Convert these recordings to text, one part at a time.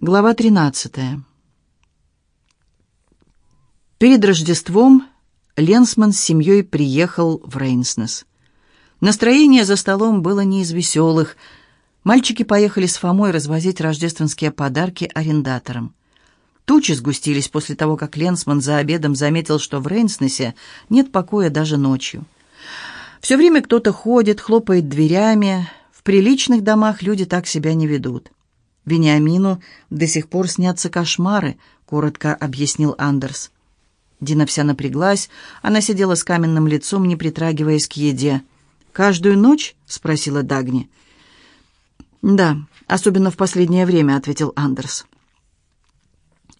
Глава 13. Перед Рождеством Ленсман с семьей приехал в Рейнснес. Настроение за столом было не из веселых. Мальчики поехали с Фомой развозить рождественские подарки арендаторам. Тучи сгустились после того, как Ленсман за обедом заметил, что в Рейнснесе нет покоя даже ночью. Все время кто-то ходит, хлопает дверями. В приличных домах люди так себя не ведут. «Вениамину до сих пор снятся кошмары», — коротко объяснил Андерс. Дина вся напряглась, она сидела с каменным лицом, не притрагиваясь к еде. «Каждую ночь?» — спросила Дагни. «Да, особенно в последнее время», — ответил Андерс.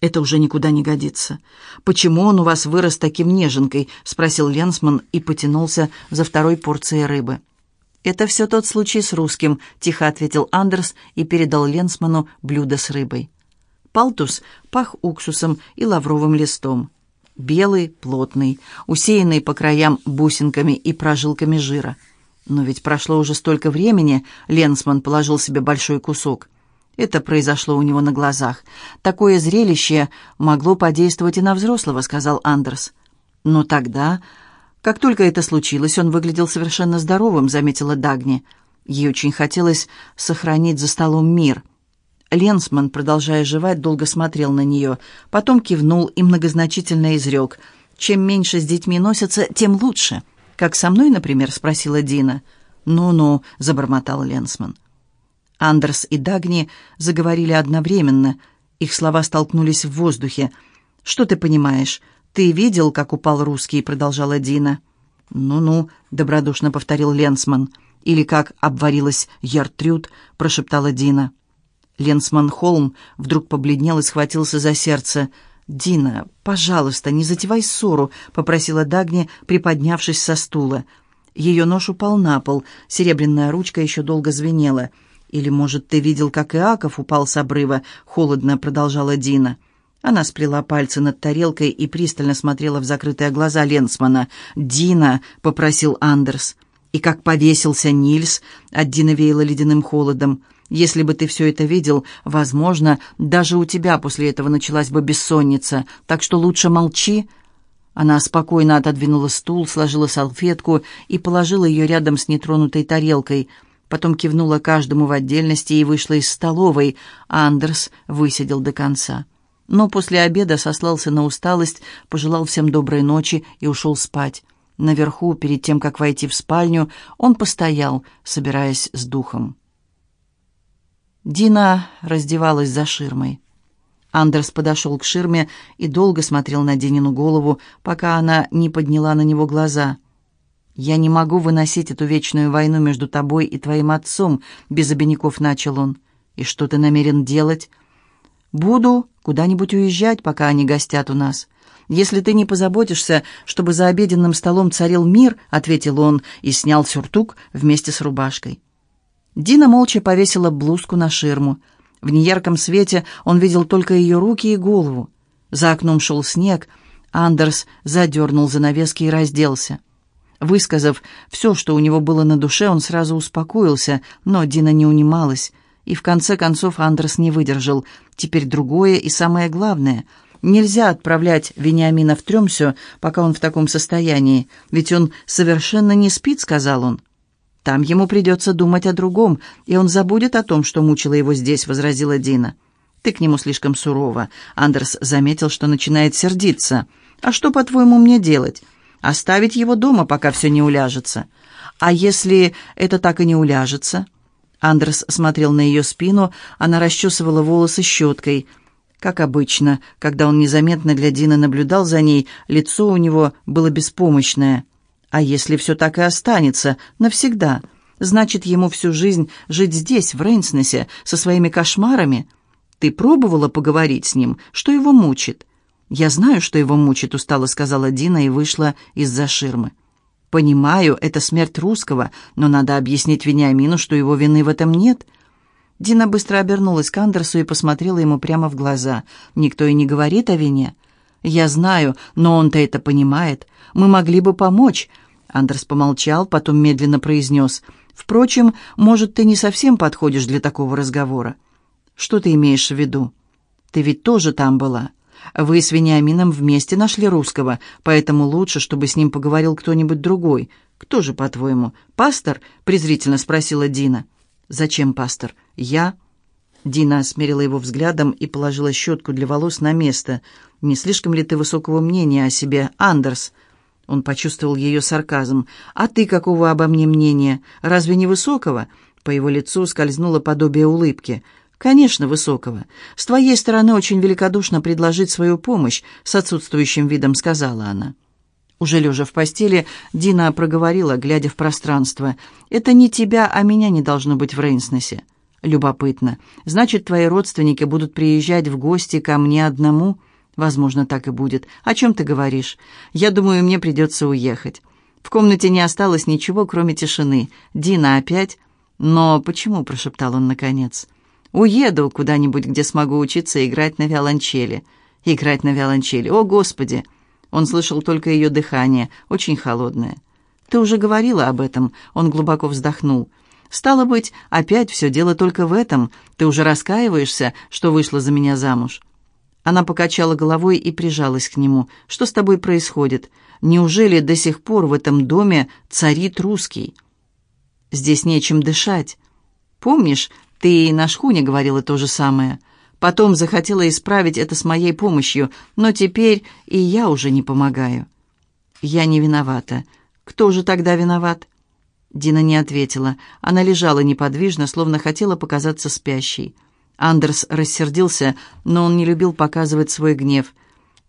«Это уже никуда не годится. Почему он у вас вырос таким неженкой?» — спросил Ленсман и потянулся за второй порцией рыбы. «Это все тот случай с русским», — тихо ответил Андерс и передал Ленсману блюдо с рыбой. Палтус пах уксусом и лавровым листом. Белый, плотный, усеянный по краям бусинками и прожилками жира. Но ведь прошло уже столько времени, Ленсман положил себе большой кусок. Это произошло у него на глазах. Такое зрелище могло подействовать и на взрослого, сказал Андерс. Но тогда как только это случилось, он выглядел совершенно здоровым, заметила Дагни. Ей очень хотелось сохранить за столом мир. Ленсман, продолжая жевать, долго смотрел на нее, потом кивнул и многозначительно изрек. «Чем меньше с детьми носятся, тем лучше». «Как со мной, например?» — спросила Дина. «Ну-ну», — забормотал Ленсман. Андерс и Дагни заговорили одновременно. Их слова столкнулись в воздухе. «Что ты понимаешь? «Ты видел, как упал русский?» — продолжала Дина. «Ну-ну», — добродушно повторил Ленсман. «Или как обварилась Яртрюд», — прошептала Дина. Ленсман Холм вдруг побледнел и схватился за сердце. «Дина, пожалуйста, не затевай ссору», — попросила Дагни, приподнявшись со стула. Ее нож упал на пол, серебряная ручка еще долго звенела. «Или, может, ты видел, как Иаков упал с обрыва?» — холодно продолжала Дина. Она сплела пальцы над тарелкой и пристально смотрела в закрытые глаза Ленсмана. «Дина!» — попросил Андерс. И как повесился Нильс, от Дины веяло ледяным холодом. «Если бы ты все это видел, возможно, даже у тебя после этого началась бы бессонница, так что лучше молчи». Она спокойно отодвинула стул, сложила салфетку и положила ее рядом с нетронутой тарелкой. Потом кивнула каждому в отдельности и вышла из столовой. Андерс высидел до конца но после обеда сослался на усталость, пожелал всем доброй ночи и ушел спать. Наверху, перед тем, как войти в спальню, он постоял, собираясь с духом. Дина раздевалась за ширмой. Андерс подошел к ширме и долго смотрел на Динину голову, пока она не подняла на него глаза. «Я не могу выносить эту вечную войну между тобой и твоим отцом», — без обиняков начал он. «И что ты намерен делать?» «Буду куда-нибудь уезжать, пока они гостят у нас. Если ты не позаботишься, чтобы за обеденным столом царил мир», — ответил он и снял сюртук вместе с рубашкой. Дина молча повесила блузку на ширму. В неярком свете он видел только ее руки и голову. За окном шел снег. Андерс задернул занавески и разделся. Высказав все, что у него было на душе, он сразу успокоился, но Дина не унималась. И в конце концов Андерс не выдержал. Теперь другое и самое главное. Нельзя отправлять Вениамина в Тремсю, пока он в таком состоянии, ведь он совершенно не спит, сказал он. Там ему придется думать о другом, и он забудет о том, что мучило его здесь, возразила Дина. Ты к нему слишком сурова. Андерс заметил, что начинает сердиться. А что, по-твоему, мне делать? Оставить его дома, пока все не уляжется. А если это так и не уляжется? Андрес смотрел на ее спину, она расчесывала волосы щеткой. Как обычно, когда он незаметно для Дины наблюдал за ней, лицо у него было беспомощное. А если все так и останется, навсегда, значит, ему всю жизнь жить здесь, в Рейнснесе, со своими кошмарами? Ты пробовала поговорить с ним, что его мучит? «Я знаю, что его мучит», — устало сказала Дина и вышла из-за ширмы. «Понимаю, это смерть русского, но надо объяснить Вениамину, что его вины в этом нет». Дина быстро обернулась к Андерсу и посмотрела ему прямо в глаза. «Никто и не говорит о вине». «Я знаю, но он-то это понимает. Мы могли бы помочь». Андерс помолчал, потом медленно произнес. «Впрочем, может, ты не совсем подходишь для такого разговора». «Что ты имеешь в виду?» Ты ведь тоже там была. Вы с Вениамином вместе нашли русского, поэтому лучше, чтобы с ним поговорил кто-нибудь другой. Кто же, по-твоему, пастор?» — презрительно спросила Дина. «Зачем пастор? Я?» Дина смерила его взглядом и положила щетку для волос на место. «Не слишком ли ты высокого мнения о себе, Андерс?» Он почувствовал ее сарказм. «А ты какого обо мне мнения? Разве не высокого?» По его лицу скользнуло подобие улыбки. «Конечно, высокого. С твоей стороны очень великодушно предложить свою помощь», с отсутствующим видом сказала она. Уже лежа в постели, Дина проговорила, глядя в пространство. «Это не тебя, а меня не должно быть в Рейнснесе». «Любопытно. Значит, твои родственники будут приезжать в гости ко мне одному?» «Возможно, так и будет. О чем ты говоришь? Я думаю, мне придется уехать». В комнате не осталось ничего, кроме тишины. «Дина опять?» «Но почему?» – прошептал он наконец. «Уеду куда-нибудь, где смогу учиться играть на виолончели». «Играть на виолончели? О, Господи!» Он слышал только ее дыхание, очень холодное. «Ты уже говорила об этом?» Он глубоко вздохнул. «Стало быть, опять все дело только в этом. Ты уже раскаиваешься, что вышла за меня замуж?» Она покачала головой и прижалась к нему. «Что с тобой происходит? Неужели до сих пор в этом доме царит русский?» Здесь нечем дышать. Помнишь, ты на шхуне говорила то же самое. Потом захотела исправить это с моей помощью, но теперь и я уже не помогаю. Я не виновата. Кто же тогда виноват? Дина не ответила. Она лежала неподвижно, словно хотела показаться спящей. Андерс рассердился, но он не любил показывать свой гнев.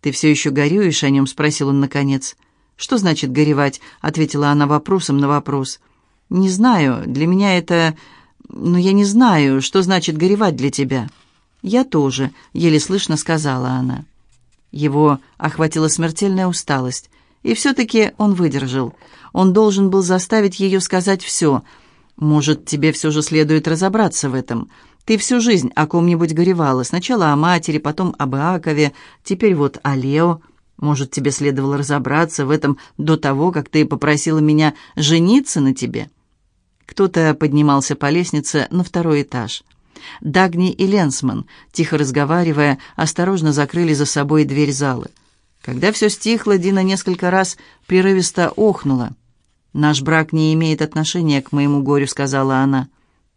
«Ты все еще горюешь о нем?» — спросил он наконец. «Что значит горевать?» — ответила она вопросом на вопрос. «Не знаю, для меня это... Но я не знаю, что значит горевать для тебя». «Я тоже», — еле слышно сказала она. Его охватила смертельная усталость. И все-таки он выдержал. Он должен был заставить ее сказать все. «Может, тебе все же следует разобраться в этом. Ты всю жизнь о ком-нибудь горевала. Сначала о матери, потом об Иакове, теперь вот о Лео. Может, тебе следовало разобраться в этом до того, как ты попросила меня жениться на тебе?» Кто-то поднимался по лестнице на второй этаж. Дагни и Ленсман, тихо разговаривая, осторожно закрыли за собой дверь залы. Когда все стихло, Дина несколько раз прерывисто охнула. «Наш брак не имеет отношения к моему горю», — сказала она.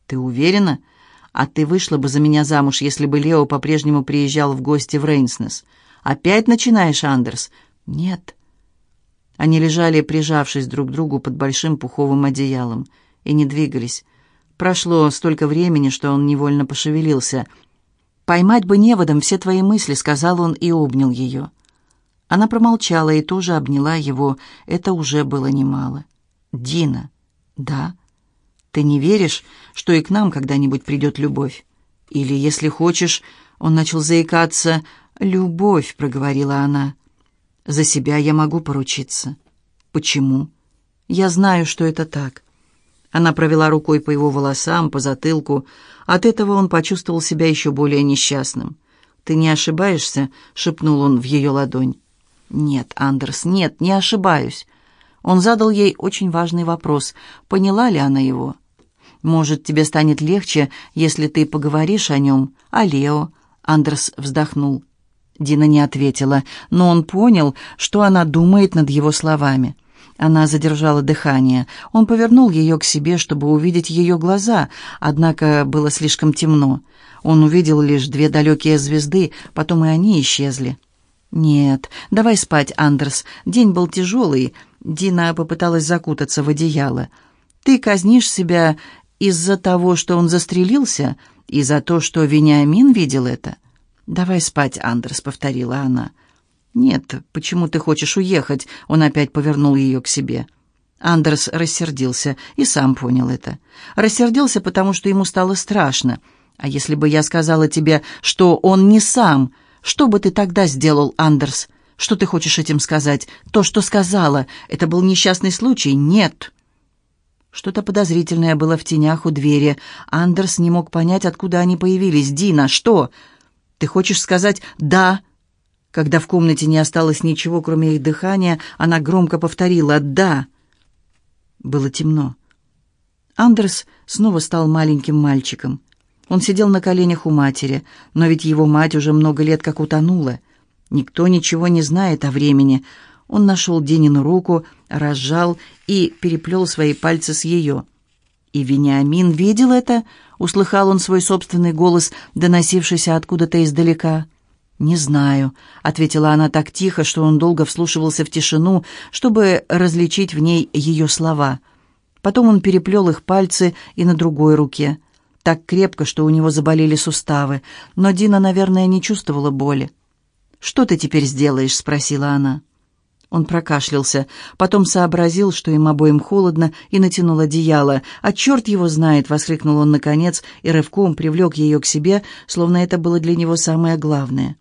«Ты уверена? А ты вышла бы за меня замуж, если бы Лео по-прежнему приезжал в гости в Рейнснес. Опять начинаешь, Андерс?» «Нет». Они лежали, прижавшись друг к другу под большим пуховым одеялом и не двигались. Прошло столько времени, что он невольно пошевелился. «Поймать бы неводом все твои мысли», — сказал он и обнял ее. Она промолчала и тоже обняла его. Это уже было немало. «Дина». «Да». «Ты не веришь, что и к нам когда-нибудь придет любовь? Или, если хочешь...» Он начал заикаться. «Любовь», — проговорила она. «За себя я могу поручиться». «Почему?» «Я знаю, что это так». Она провела рукой по его волосам, по затылку. От этого он почувствовал себя еще более несчастным. «Ты не ошибаешься?» — шепнул он в ее ладонь. «Нет, Андерс, нет, не ошибаюсь». Он задал ей очень важный вопрос. Поняла ли она его? «Может, тебе станет легче, если ты поговоришь о нем, о Лео?» Андерс вздохнул. Дина не ответила, но он понял, что она думает над его словами. Она задержала дыхание. Он повернул ее к себе, чтобы увидеть ее глаза, однако было слишком темно. Он увидел лишь две далекие звезды, потом и они исчезли. «Нет, давай спать, Андерс. День был тяжелый». Дина попыталась закутаться в одеяло. «Ты казнишь себя из-за того, что он застрелился, и за то, что Вениамин видел это?» «Давай спать, Андерс», — повторила она. «Нет, почему ты хочешь уехать?» Он опять повернул ее к себе. Андерс рассердился и сам понял это. Рассердился, потому что ему стало страшно. «А если бы я сказала тебе, что он не сам, что бы ты тогда сделал, Андерс? Что ты хочешь этим сказать? То, что сказала, это был несчастный случай? Нет!» Что-то подозрительное было в тенях у двери. Андерс не мог понять, откуда они появились. «Дина, что? Ты хочешь сказать «да»?» Когда в комнате не осталось ничего, кроме их дыхания, она громко повторила «да». Было темно. Андерс снова стал маленьким мальчиком. Он сидел на коленях у матери, но ведь его мать уже много лет как утонула. Никто ничего не знает о времени. Он нашел Динину руку, разжал и переплел свои пальцы с ее. «И Вениамин видел это?» — услыхал он свой собственный голос, доносившийся откуда-то издалека. «Не знаю», — ответила она так тихо, что он долго вслушивался в тишину, чтобы различить в ней ее слова. Потом он переплел их пальцы и на другой руке. Так крепко, что у него заболели суставы, но Дина, наверное, не чувствовала боли. «Что ты теперь сделаешь?» — спросила она. Он прокашлялся, потом сообразил, что им обоим холодно, и натянул одеяло. «А черт его знает!» — воскликнул он наконец и рывком привлек ее к себе, словно это было для него самое главное.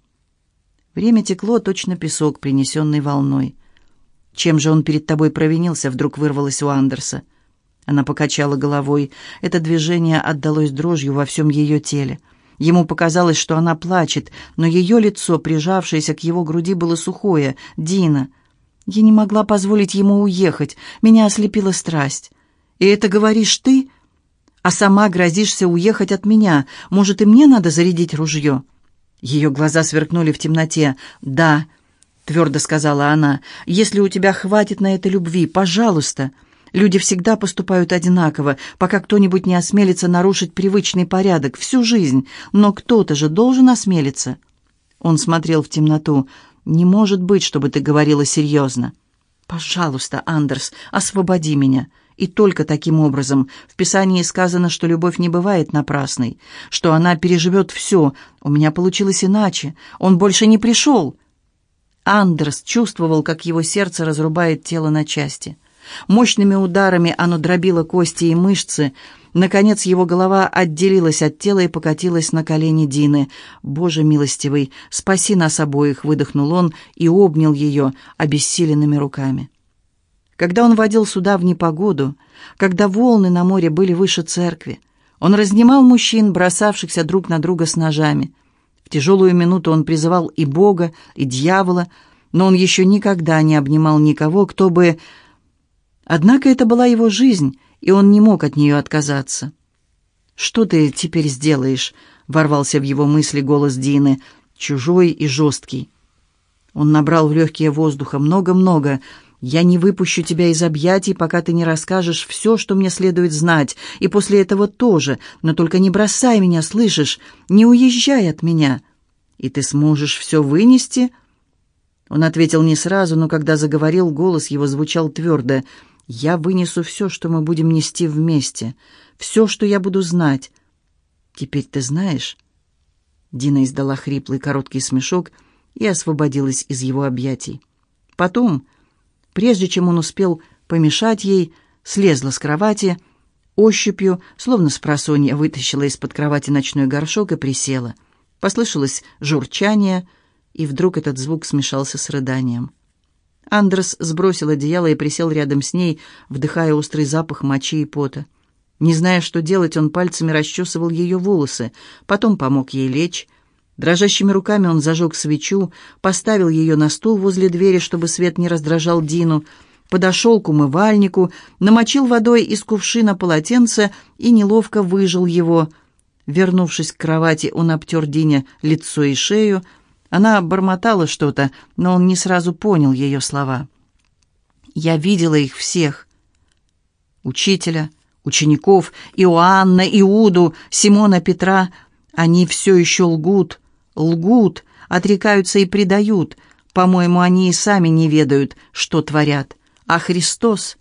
Время текло, точно песок, принесенный волной. «Чем же он перед тобой провинился?» — вдруг вырвалось у Андерса. Она покачала головой. Это движение отдалось дрожью во всем ее теле. Ему показалось, что она плачет, но ее лицо, прижавшееся к его груди, было сухое. «Дина!» Я не могла позволить ему уехать, меня ослепила страсть. И это говоришь ты? А сама грозишься уехать от меня. Может, и мне надо зарядить ружье?» Ее глаза сверкнули в темноте. «Да», — твердо сказала она, — «если у тебя хватит на это любви, пожалуйста». Люди всегда поступают одинаково, пока кто-нибудь не осмелится нарушить привычный порядок всю жизнь. Но кто-то же должен осмелиться. Он смотрел в темноту. Не может быть, чтобы ты говорила серьезно. Пожалуйста, Андерс, освободи меня. И только таким образом. В Писании сказано, что любовь не бывает напрасной, что она переживет все. У меня получилось иначе. Он больше не пришел. Андерс чувствовал, как его сердце разрубает тело на части. Мощными ударами оно дробило кости и мышцы, Наконец его голова отделилась от тела и покатилась на колени Дины. «Боже милостивый, спаси нас обоих!» — выдохнул он и обнял ее обессиленными руками. Когда он водил суда в непогоду, когда волны на море были выше церкви, он разнимал мужчин, бросавшихся друг на друга с ножами. В тяжелую минуту он призывал и Бога, и дьявола, но он еще никогда не обнимал никого, кто бы... Однако это была его жизнь, и он не мог от нее отказаться. «Что ты теперь сделаешь?» — ворвался в его мысли голос Дины, чужой и жесткий. Он набрал в легкие воздуха много-много. «Я не выпущу тебя из объятий, пока ты не расскажешь все, что мне следует знать, и после этого тоже, но только не бросай меня, слышишь? Не уезжай от меня. И ты сможешь все вынести?» Он ответил не сразу, но когда заговорил, голос его звучал твердо — я вынесу все, что мы будем нести вместе, все, что я буду знать. Теперь ты знаешь?» Дина издала хриплый короткий смешок и освободилась из его объятий. Потом, прежде чем он успел помешать ей, слезла с кровати, ощупью, словно с просонья, вытащила из-под кровати ночной горшок и присела. Послышалось журчание, и вдруг этот звук смешался с рыданием. Андрес сбросил одеяло и присел рядом с ней, вдыхая острый запах мочи и пота. Не зная, что делать, он пальцами расчесывал ее волосы, потом помог ей лечь. Дрожащими руками он зажег свечу, поставил ее на стул возле двери, чтобы свет не раздражал Дину, подошел к умывальнику, намочил водой из кувшина полотенце и неловко выжил его. Вернувшись к кровати, он обтер Дине лицо и шею, она бормотала что-то, но он не сразу понял ее слова. «Я видела их всех. Учителя, учеников, Иоанна, Иуду, Симона, Петра. Они все еще лгут, лгут, отрекаются и предают. По-моему, они и сами не ведают, что творят. А Христос...»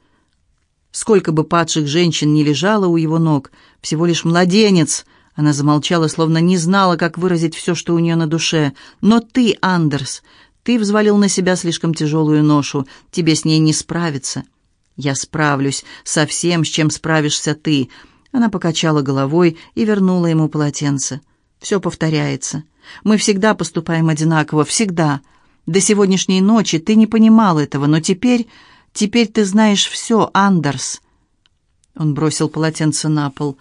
Сколько бы падших женщин не лежало у его ног, всего лишь младенец — она замолчала, словно не знала, как выразить все, что у нее на душе. «Но ты, Андерс, ты взвалил на себя слишком тяжелую ношу. Тебе с ней не справиться». «Я справлюсь со всем, с чем справишься ты». Она покачала головой и вернула ему полотенце. «Все повторяется. Мы всегда поступаем одинаково, всегда. До сегодняшней ночи ты не понимал этого, но теперь... Теперь ты знаешь все, Андерс». Он бросил полотенце на пол.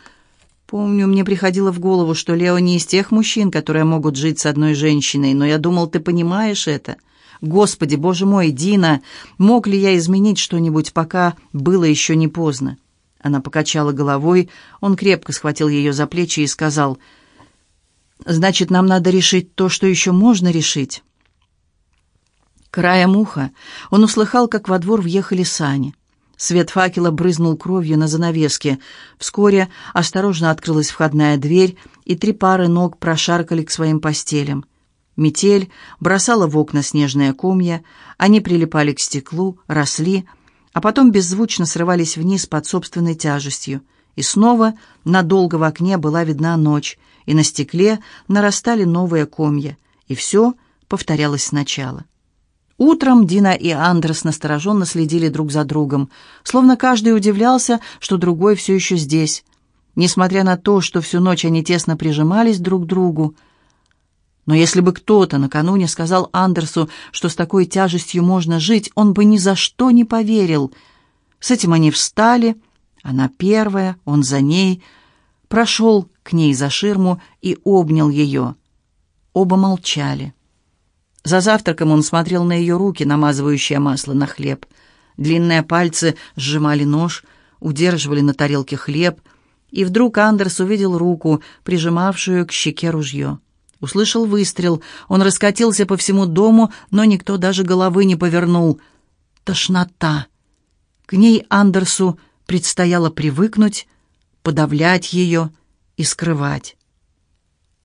Помню, мне приходило в голову, что Лео не из тех мужчин, которые могут жить с одной женщиной, но я думал, ты понимаешь это. Господи, боже мой, Дина, мог ли я изменить что-нибудь, пока было еще не поздно? Она покачала головой, он крепко схватил ее за плечи и сказал, «Значит, нам надо решить то, что еще можно решить». Краем уха он услыхал, как во двор въехали сани. Свет факела брызнул кровью на занавеске. Вскоре осторожно открылась входная дверь, и три пары ног прошаркали к своим постелям. Метель бросала в окна снежные комья, они прилипали к стеклу, росли, а потом беззвучно срывались вниз под собственной тяжестью. И снова надолго в окне была видна ночь, и на стекле нарастали новые комья, и все повторялось сначала. Утром Дина и Андрес настороженно следили друг за другом, словно каждый удивлялся, что другой все еще здесь. Несмотря на то, что всю ночь они тесно прижимались друг к другу, но если бы кто-то накануне сказал Андерсу, что с такой тяжестью можно жить, он бы ни за что не поверил. С этим они встали, она первая, он за ней, прошел к ней за ширму и обнял ее. Оба молчали. За завтраком он смотрел на ее руки, намазывающие масло на хлеб. Длинные пальцы сжимали нож, удерживали на тарелке хлеб, и вдруг Андерс увидел руку, прижимавшую к щеке ружье. Услышал выстрел. Он раскатился по всему дому, но никто даже головы не повернул. Тошнота. К ней Андерсу предстояло привыкнуть, подавлять ее и скрывать.